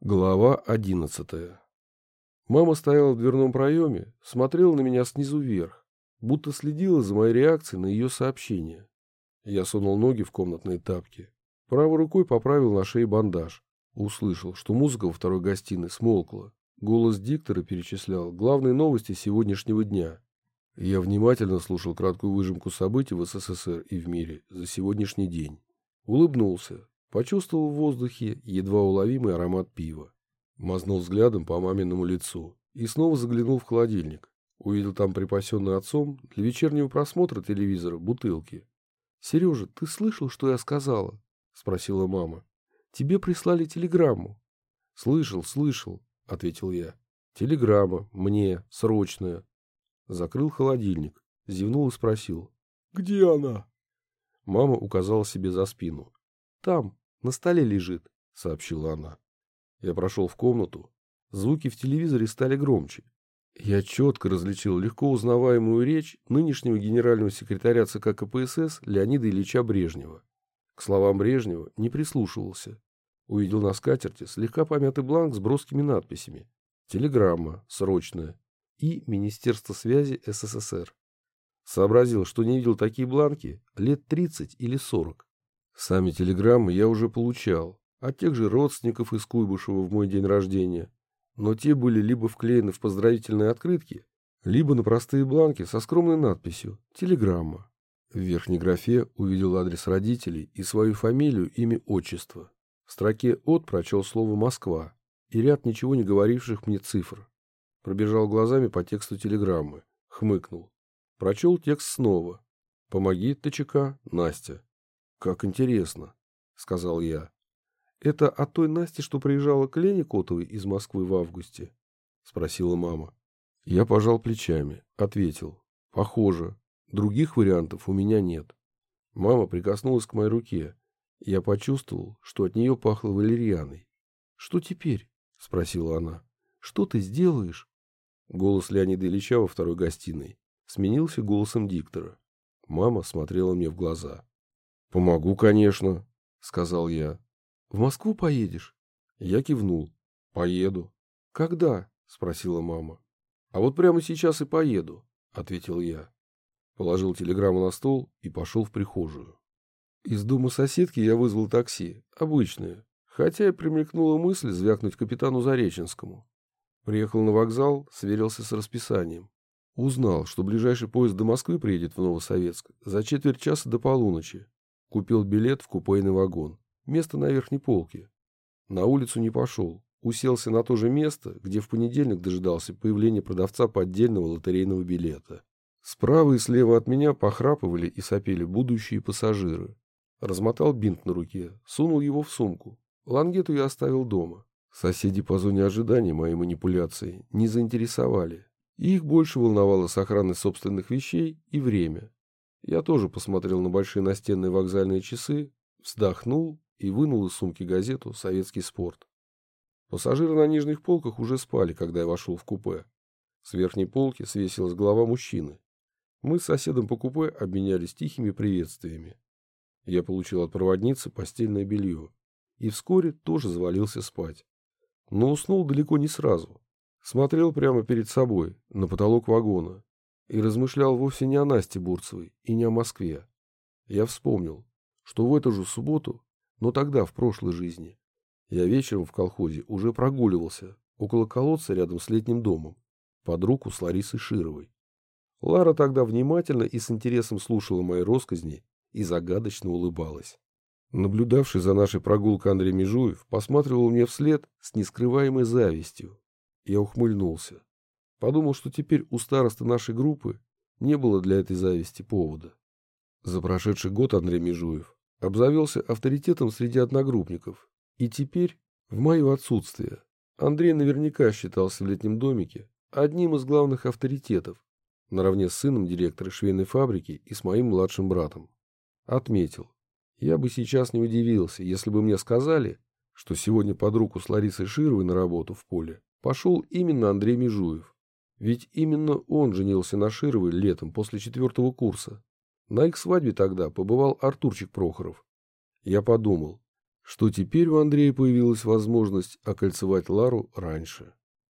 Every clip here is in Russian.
Глава одиннадцатая Мама стояла в дверном проеме, смотрела на меня снизу вверх, будто следила за моей реакцией на ее сообщение. Я сунул ноги в комнатные тапки. Правой рукой поправил на шее бандаж. Услышал, что музыка во второй гостиной смолкла. Голос диктора перечислял главные новости сегодняшнего дня. Я внимательно слушал краткую выжимку событий в СССР и в мире за сегодняшний день. Улыбнулся, почувствовал в воздухе едва уловимый аромат пива. Мазнул взглядом по маминому лицу и снова заглянул в холодильник. Увидел там припасенные отцом для вечернего просмотра телевизора бутылки. — Сережа, ты слышал, что я сказала? — спросила мама. — Тебе прислали телеграмму. — Слышал, слышал, — ответил я. — Телеграмма, мне, срочная. Закрыл холодильник, зевнул и спросил. — Где она? Мама указала себе за спину. — Там, на столе лежит, — сообщила она. Я прошел в комнату. Звуки в телевизоре стали громче. Я четко различил легко узнаваемую речь нынешнего генерального секретаря ЦК КПСС Леонида Ильича Брежнева. К словам Брежнева не прислушивался. Увидел на скатерти слегка помятый бланк с броскими надписями. Телеграмма, срочная. И Министерство связи СССР. Сообразил, что не видел такие бланки лет 30 или 40. Сами телеграммы я уже получал, от тех же родственников из Куйбышева в мой день рождения, но те были либо вклеены в поздравительные открытки, либо на простые бланки со скромной надписью «Телеграмма». В верхней графе увидел адрес родителей и свою фамилию, имя, отчество. В строке «От» прочел слово «Москва» и ряд ничего не говоривших мне цифр. Пробежал глазами по тексту телеграммы, хмыкнул. Прочел текст снова. «Помоги, ТЧК, Настя». «Как интересно», — сказал я. «Это от той Насти, что приезжала к Лене Котовой из Москвы в августе?» — спросила мама. Я пожал плечами, ответил. «Похоже. Других вариантов у меня нет». Мама прикоснулась к моей руке. Я почувствовал, что от нее пахло валерьяной. «Что теперь?» — спросила она. «Что ты сделаешь?» Голос Леонида Ильича во второй гостиной сменился голосом диктора. Мама смотрела мне в глаза. «Помогу, конечно», — сказал я. «В Москву поедешь?» Я кивнул. «Поеду». «Когда?» — спросила мама. «А вот прямо сейчас и поеду», — ответил я. Положил телеграмму на стол и пошел в прихожую. Из дома соседки я вызвал такси, обычное, хотя и примелькнула мысль звякнуть капитану Зареченскому. Приехал на вокзал, сверился с расписанием. Узнал, что ближайший поезд до Москвы приедет в Новосоветск за четверть часа до полуночи. Купил билет в купейный вагон. Место на верхней полке. На улицу не пошел. Уселся на то же место, где в понедельник дожидался появления продавца поддельного лотерейного билета. Справа и слева от меня похрапывали и сопели будущие пассажиры. Размотал бинт на руке, сунул его в сумку. Лангету я оставил дома. Соседи по зоне ожидания моей манипуляции не заинтересовали. Их больше волновала сохранность собственных вещей и время. Я тоже посмотрел на большие настенные вокзальные часы, вздохнул и вынул из сумки газету «Советский спорт». Пассажиры на нижних полках уже спали, когда я вошел в купе. С верхней полки свесилась голова мужчины. Мы с соседом по купе обменялись тихими приветствиями. Я получил от проводницы постельное белье и вскоре тоже завалился спать. Но уснул далеко не сразу. Смотрел прямо перед собой, на потолок вагона, и размышлял вовсе не о Насте Бурцевой и не о Москве. Я вспомнил, что в эту же субботу но тогда, в прошлой жизни, я вечером в колхозе уже прогуливался около колодца рядом с летним домом, под руку с Ларисой Шировой. Лара тогда внимательно и с интересом слушала мои росказни и загадочно улыбалась. Наблюдавший за нашей прогулкой Андрей Межуев посматривал мне вслед с нескрываемой завистью. Я ухмыльнулся. Подумал, что теперь у старосты нашей группы не было для этой зависти повода. За прошедший год Андрей Межуев обзавелся авторитетом среди одногруппников. И теперь, в мое отсутствие, Андрей наверняка считался в летнем домике одним из главных авторитетов, наравне с сыном директора швейной фабрики и с моим младшим братом. Отметил, я бы сейчас не удивился, если бы мне сказали, что сегодня под руку с Ларисой Шировой на работу в поле пошел именно Андрей Межуев. Ведь именно он женился на Шировой летом после четвертого курса. На их свадьбе тогда побывал Артурчик Прохоров. Я подумал, что теперь у Андрея появилась возможность окольцевать Лару раньше.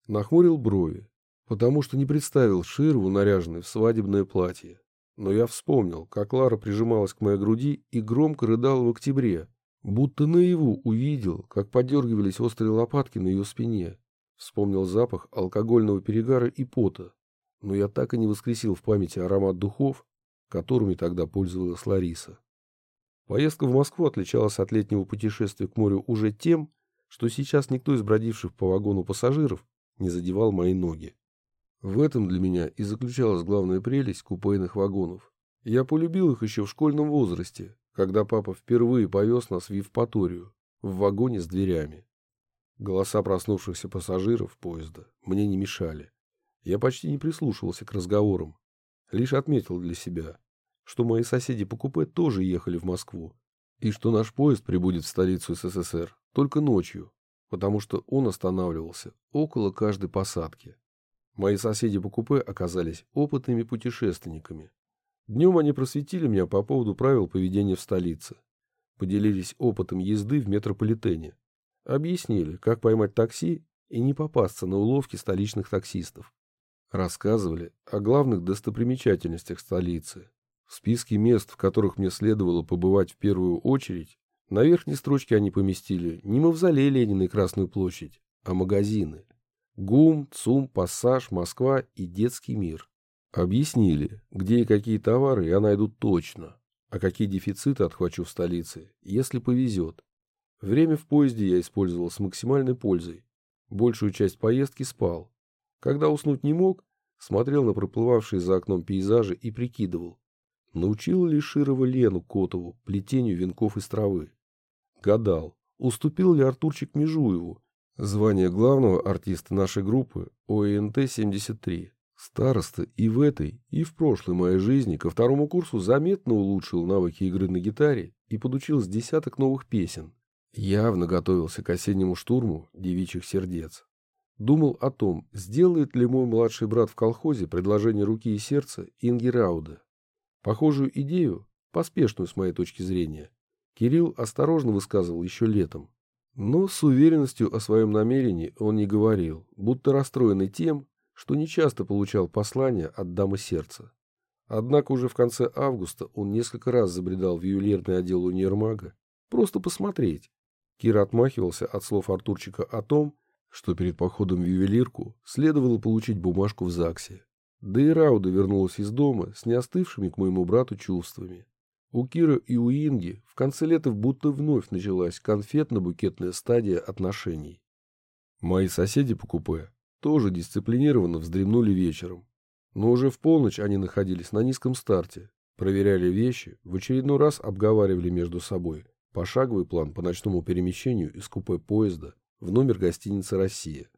Нахмурил брови, потому что не представил Широву наряженной в свадебное платье. Но я вспомнил, как Лара прижималась к моей груди и громко рыдала в октябре, будто наяву увидел, как подергивались острые лопатки на ее спине. Вспомнил запах алкогольного перегара и пота, но я так и не воскресил в памяти аромат духов, которыми тогда пользовалась Лариса. Поездка в Москву отличалась от летнего путешествия к морю уже тем, что сейчас никто из бродивших по вагону пассажиров не задевал мои ноги. В этом для меня и заключалась главная прелесть купейных вагонов. Я полюбил их еще в школьном возрасте, когда папа впервые повез нас в Евпаторию, в вагоне с дверями. Голоса проснувшихся пассажиров поезда мне не мешали. Я почти не прислушивался к разговорам, лишь отметил для себя, что мои соседи по купе тоже ехали в Москву, и что наш поезд прибудет в столицу СССР только ночью, потому что он останавливался около каждой посадки. Мои соседи по купе оказались опытными путешественниками. Днем они просветили меня по поводу правил поведения в столице. Поделились опытом езды в метрополитене. Объяснили, как поймать такси и не попасться на уловки столичных таксистов. Рассказывали о главных достопримечательностях столицы. В списке мест, в которых мне следовало побывать в первую очередь, на верхней строчке они поместили не мавзолей Ленина и Красную площадь, а магазины. ГУМ, ЦУМ, Пассаж, Москва и Детский мир. Объяснили, где и какие товары я найду точно, а какие дефициты отхвачу в столице, если повезет. Время в поезде я использовал с максимальной пользой. Большую часть поездки спал. Когда уснуть не мог, смотрел на проплывавшие за окном пейзажи и прикидывал, научил ли Широва Лену Котову плетению венков из травы. Гадал, уступил ли Артурчик Межуеву Звание главного артиста нашей группы ОНТ-73. Староста и в этой, и в прошлой моей жизни ко второму курсу заметно улучшил навыки игры на гитаре и подучил с десяток новых песен. Явно готовился к осеннему штурму девичьих сердец. Думал о том, сделает ли мой младший брат в колхозе предложение руки и сердца Инги Рауда. Похожую идею, поспешную с моей точки зрения, Кирилл осторожно высказывал еще летом. Но с уверенностью о своем намерении он не говорил, будто расстроенный тем, что нечасто получал послания от дамы сердца. Однако уже в конце августа он несколько раз забредал в ювелирный отдел универмага, просто посмотреть. Кира отмахивался от слов Артурчика о том, что перед походом в ювелирку следовало получить бумажку в ЗАГСе. Да и Рауда вернулась из дома с неостывшими к моему брату чувствами. У Кира и у Инги в конце лета будто вновь началась конфетно-букетная стадия отношений. Мои соседи по купе тоже дисциплинированно вздремнули вечером. Но уже в полночь они находились на низком старте, проверяли вещи, в очередной раз обговаривали между собой пошаговый план по ночному перемещению из купе поезда в номер гостиницы «Россия».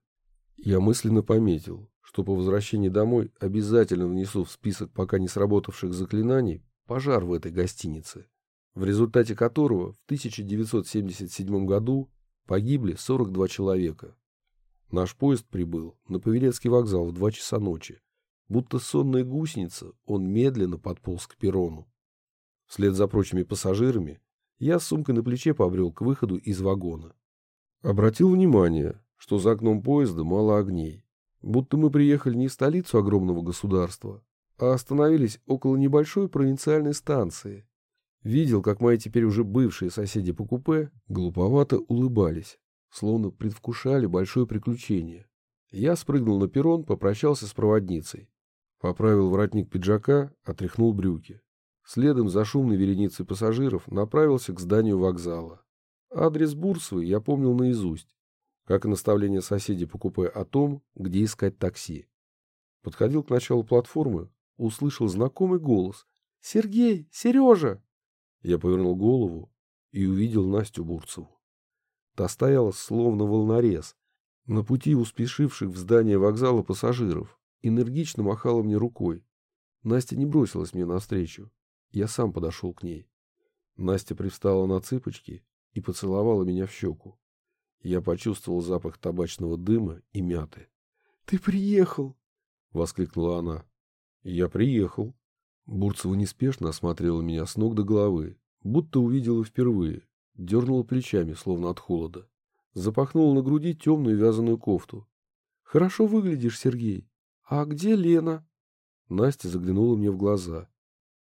Я мысленно пометил, что по возвращении домой обязательно внесу в список пока не сработавших заклинаний пожар в этой гостинице, в результате которого в 1977 году погибли 42 человека. Наш поезд прибыл на Павелецкий вокзал в 2 часа ночи. Будто сонная гусеница, он медленно подполз к перрону. Вслед за прочими пассажирами я с сумкой на плече побрел к выходу из вагона. Обратил внимание, что за окном поезда мало огней. Будто мы приехали не в столицу огромного государства, а остановились около небольшой провинциальной станции. Видел, как мои теперь уже бывшие соседи по купе глуповато улыбались, словно предвкушали большое приключение. Я спрыгнул на перрон, попрощался с проводницей. Поправил воротник пиджака, отряхнул брюки. Следом за шумной вереницей пассажиров направился к зданию вокзала. Адрес Бурсовой я помнил наизусть, как и наставление соседей по купе о том, где искать такси. Подходил к началу платформы, услышал знакомый голос. «Сергей! Сережа!» Я повернул голову и увидел Настю Бурцеву. Та стояла словно волнорез. На пути у спешивших в здание вокзала пассажиров энергично махала мне рукой. Настя не бросилась мне навстречу. Я сам подошел к ней. Настя привстала на цыпочки и поцеловала меня в щеку. Я почувствовал запах табачного дыма и мяты. — Ты приехал! — воскликнула она. Я приехал. Бурцева неспешно осмотрела меня с ног до головы, будто увидела впервые, дернула плечами, словно от холода. Запахнула на груди темную вязаную кофту. «Хорошо выглядишь, Сергей. А где Лена?» Настя заглянула мне в глаза.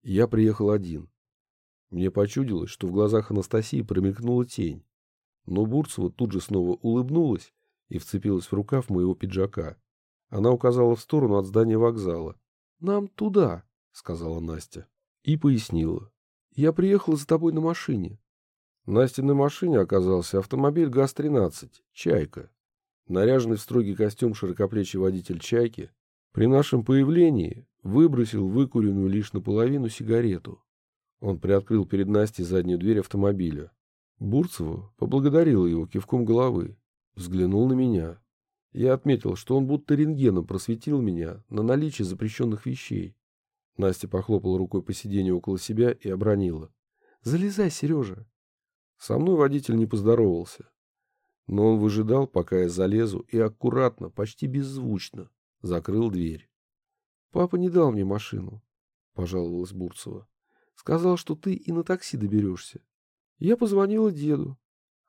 Я приехал один. Мне почудилось, что в глазах Анастасии промелькнула тень. Но Бурцева тут же снова улыбнулась и вцепилась в рукав моего пиджака. Она указала в сторону от здания вокзала. «Нам туда», — сказала Настя. И пояснила. «Я приехала за тобой на машине». Настя на машине оказался автомобиль ГАЗ-13, «Чайка». Наряженный в строгий костюм широкоплечий водитель «Чайки» При нашем появлении выбросил выкуренную лишь наполовину сигарету. Он приоткрыл перед Настей заднюю дверь автомобиля. Бурцева поблагодарила его кивком головы. Взглянул на меня. Я отметил, что он будто рентгеном просветил меня на наличие запрещенных вещей. Настя похлопала рукой по сиденью около себя и обронила. «Залезай, Сережа!» Со мной водитель не поздоровался. Но он выжидал, пока я залезу, и аккуратно, почти беззвучно, Закрыл дверь. «Папа не дал мне машину», — пожаловалась Бурцева. «Сказал, что ты и на такси доберешься. Я позвонила деду.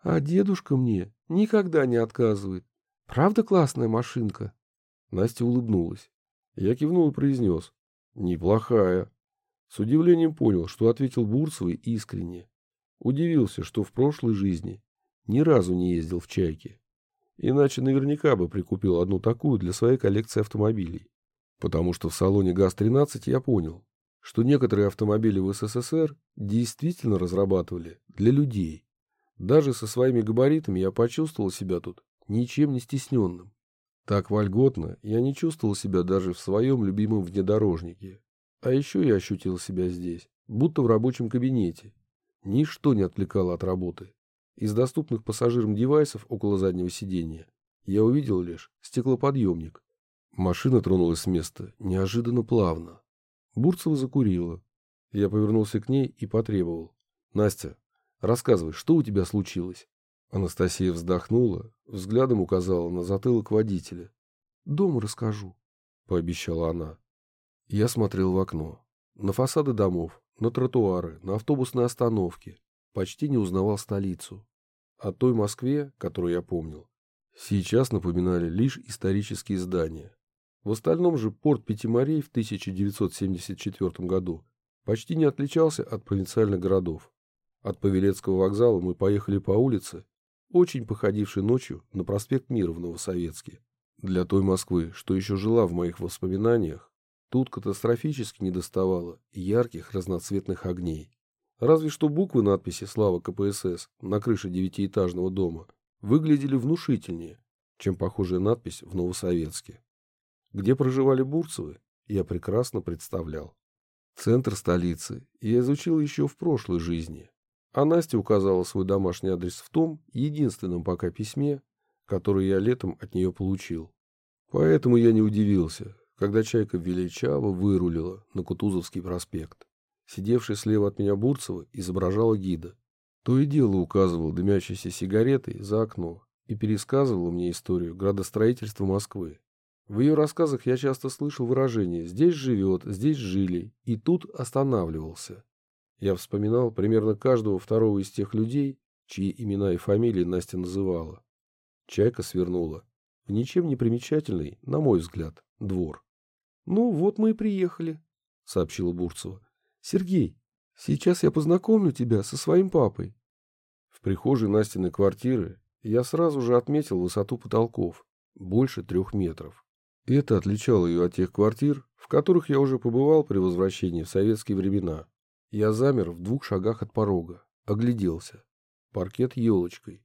А дедушка мне никогда не отказывает. Правда классная машинка?» Настя улыбнулась. Я кивнул и произнес. «Неплохая». С удивлением понял, что ответил Бурцевой искренне. Удивился, что в прошлой жизни ни разу не ездил в «Чайке». Иначе наверняка бы прикупил одну такую для своей коллекции автомобилей. Потому что в салоне ГАЗ-13 я понял, что некоторые автомобили в СССР действительно разрабатывали для людей. Даже со своими габаритами я почувствовал себя тут ничем не стесненным. Так вольготно я не чувствовал себя даже в своем любимом внедорожнике. А еще я ощутил себя здесь, будто в рабочем кабинете. Ничто не отвлекало от работы. Из доступных пассажирам девайсов около заднего сиденья я увидел лишь стеклоподъемник. Машина тронулась с места неожиданно плавно. Бурцева закурила. Я повернулся к ней и потребовал. «Настя, рассказывай, что у тебя случилось?» Анастасия вздохнула, взглядом указала на затылок водителя. «Дома расскажу», — пообещала она. Я смотрел в окно. На фасады домов, на тротуары, на автобусные остановки. Почти не узнавал столицу. О той Москве, которую я помнил, сейчас напоминали лишь исторические здания. В остальном же порт Пятиморей в 1974 году почти не отличался от провинциальных городов. От Павелецкого вокзала мы поехали по улице, очень походившей ночью на проспект Мира в Новосоветске. Для той Москвы, что еще жила в моих воспоминаниях, тут катастрофически недоставало ярких разноцветных огней. Разве что буквы надписи «Слава КПСС» на крыше девятиэтажного дома выглядели внушительнее, чем похожая надпись в Новосоветске. Где проживали Бурцевы, я прекрасно представлял. Центр столицы я изучил еще в прошлой жизни, а Настя указала свой домашний адрес в том единственном пока письме, которое я летом от нее получил. Поэтому я не удивился, когда чайка величаво вырулила на Кутузовский проспект. Сидевший слева от меня Бурцева изображала гида. То и дело указывал дымящейся сигаретой за окно и пересказывал мне историю градостроительства Москвы. В ее рассказах я часто слышал выражение «здесь живет», «здесь жили» и «тут останавливался». Я вспоминал примерно каждого второго из тех людей, чьи имена и фамилии Настя называла. Чайка свернула в ничем не примечательный, на мой взгляд, двор. «Ну, вот мы и приехали», — сообщила Бурцева. Сергей, сейчас я познакомлю тебя со своим папой. В прихожей Настиной квартиры я сразу же отметил высоту потолков, больше трех метров. Это отличало ее от тех квартир, в которых я уже побывал при возвращении в советские времена. Я замер в двух шагах от порога, огляделся. Паркет елочкой.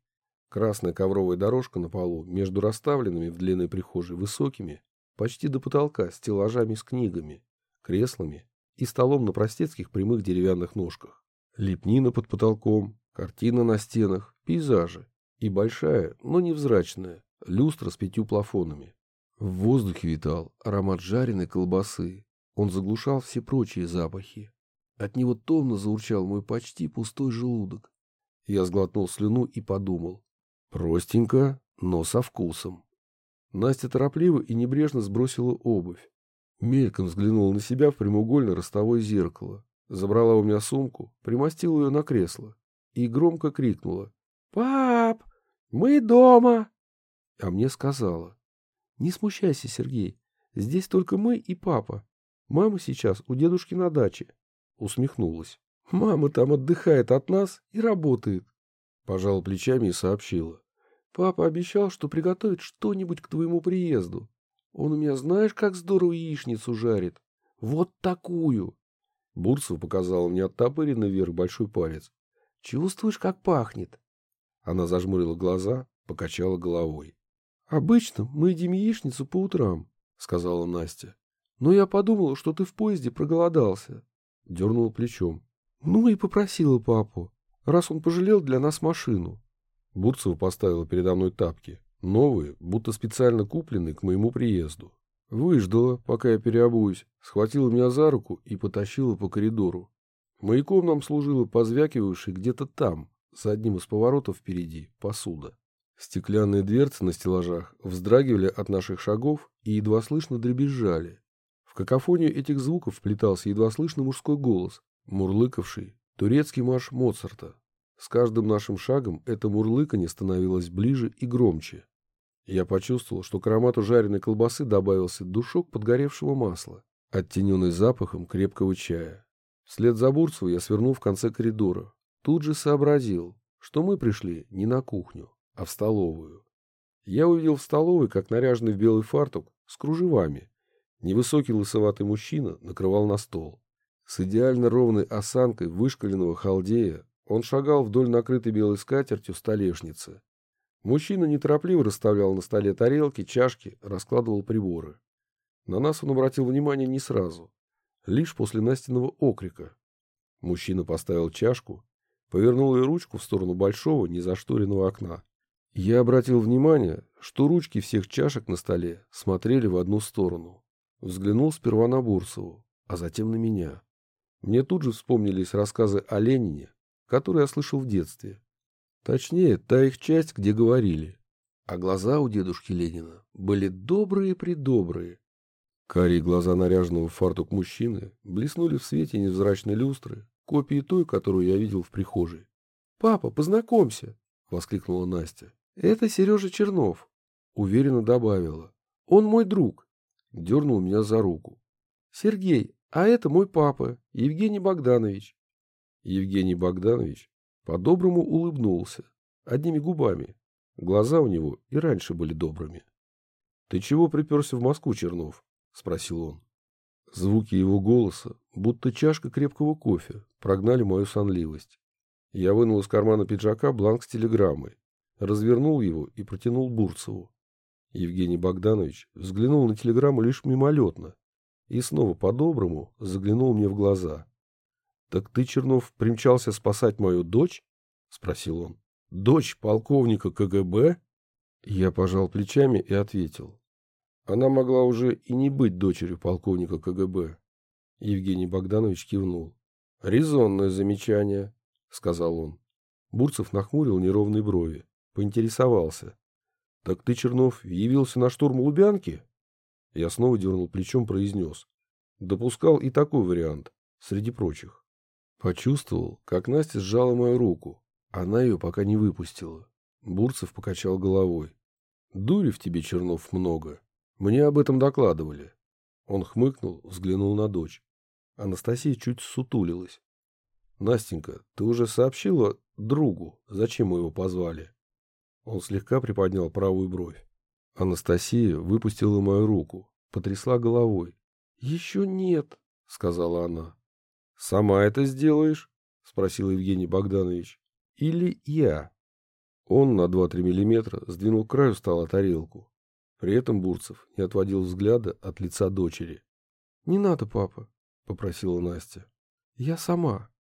Красная ковровая дорожка на полу между расставленными в длинной прихожей высокими, почти до потолка, стеллажами с книгами, креслами и столом на простецких прямых деревянных ножках. Лепнина под потолком, картина на стенах, пейзажи и большая, но невзрачная, люстра с пятью плафонами. В воздухе витал аромат жареной колбасы. Он заглушал все прочие запахи. От него томно заурчал мой почти пустой желудок. Я сглотнул слюну и подумал. Простенько, но со вкусом. Настя торопливо и небрежно сбросила обувь. Мельком взглянула на себя в прямоугольное ростовое зеркало, забрала у меня сумку, примостила ее на кресло и громко крикнула. «Пап, мы дома!» А мне сказала. «Не смущайся, Сергей, здесь только мы и папа. Мама сейчас у дедушки на даче». Усмехнулась. «Мама там отдыхает от нас и работает». Пожала плечами и сообщила. «Папа обещал, что приготовит что-нибудь к твоему приезду. Он у меня знаешь, как здорово яичницу жарит. Вот такую!» Бурцева показала мне оттопыренный вверх большой палец. «Чувствуешь, как пахнет?» Она зажмурила глаза, покачала головой. «Обычно мы едим яичницу по утрам», — сказала Настя. «Но я подумала, что ты в поезде проголодался». Дернула плечом. «Ну и попросила папу, раз он пожалел для нас машину». Бурцева поставила передо мной тапки, новые, будто специально купленные к моему приезду. Выждала, пока я переобуюсь, схватила меня за руку и потащила по коридору. Маяком нам служила позвякивавшая где-то там, за одним из поворотов впереди, посуда. Стеклянные дверцы на стеллажах вздрагивали от наших шагов и едва слышно дребезжали. В какофонию этих звуков вплетался едва слышный мужской голос, мурлыкавший турецкий марш Моцарта. С каждым нашим шагом это мурлыканье становилось ближе и громче. Я почувствовал, что к аромату жареной колбасы добавился душок подгоревшего масла, оттененный запахом крепкого чая. Вслед за Бурцеву я свернул в конце коридора. Тут же сообразил, что мы пришли не на кухню, а в столовую. Я увидел в столовой, как наряженный в белый фартук, с кружевами. Невысокий лысоватый мужчина накрывал на стол. С идеально ровной осанкой вышкаленного халдея он шагал вдоль накрытой белой скатертью столешницы. Мужчина неторопливо расставлял на столе тарелки, чашки, раскладывал приборы. На нас он обратил внимание не сразу, лишь после Настиного окрика. Мужчина поставил чашку, повернул ее ручку в сторону большого, незашторенного окна. Я обратил внимание, что ручки всех чашек на столе смотрели в одну сторону. Взглянул сперва на Бурсову, а затем на меня. Мне тут же вспомнились рассказы о Ленине, которые я слышал в детстве. Точнее, та их часть, где говорили. А глаза у дедушки Ленина были добрые-предобрые. Карие глаза наряженного в фартук мужчины блеснули в свете невзрачной люстры, копии той, которую я видел в прихожей. «Папа, познакомься!» — воскликнула Настя. «Это Сережа Чернов», — уверенно добавила. «Он мой друг», — дернул меня за руку. «Сергей, а это мой папа, Евгений Богданович». Евгений Богданович по-доброму улыбнулся, одними губами. Глаза у него и раньше были добрыми. «Ты чего приперся в Москву, Чернов?» — спросил он. Звуки его голоса, будто чашка крепкого кофе, прогнали мою сонливость. Я вынул из кармана пиджака бланк с телеграммой развернул его и протянул Бурцеву. Евгений Богданович взглянул на телеграмму лишь мимолетно и снова по-доброму заглянул мне в глаза. — Так ты, Чернов, примчался спасать мою дочь? — спросил он. — Дочь полковника КГБ? Я пожал плечами и ответил. Она могла уже и не быть дочерью полковника КГБ. Евгений Богданович кивнул. — Резонное замечание, — сказал он. Бурцев нахмурил неровные брови. Поинтересовался. «Так ты, Чернов, явился на штурм Лубянки?» Я снова дернул плечом, произнес. Допускал и такой вариант, среди прочих. Почувствовал, как Настя сжала мою руку. Она ее пока не выпустила. Бурцев покачал головой. «Дури в тебе, Чернов, много. Мне об этом докладывали». Он хмыкнул, взглянул на дочь. Анастасия чуть сутулилась. «Настенька, ты уже сообщила другу, зачем мы его позвали?» Он слегка приподнял правую бровь. Анастасия выпустила мою руку, потрясла головой. «Еще нет», — сказала она. «Сама это сделаешь?» — спросил Евгений Богданович. «Или я?» Он на два-три миллиметра сдвинул краю стола тарелку. При этом Бурцев не отводил взгляда от лица дочери. «Не надо, папа», — попросила Настя. «Я сама».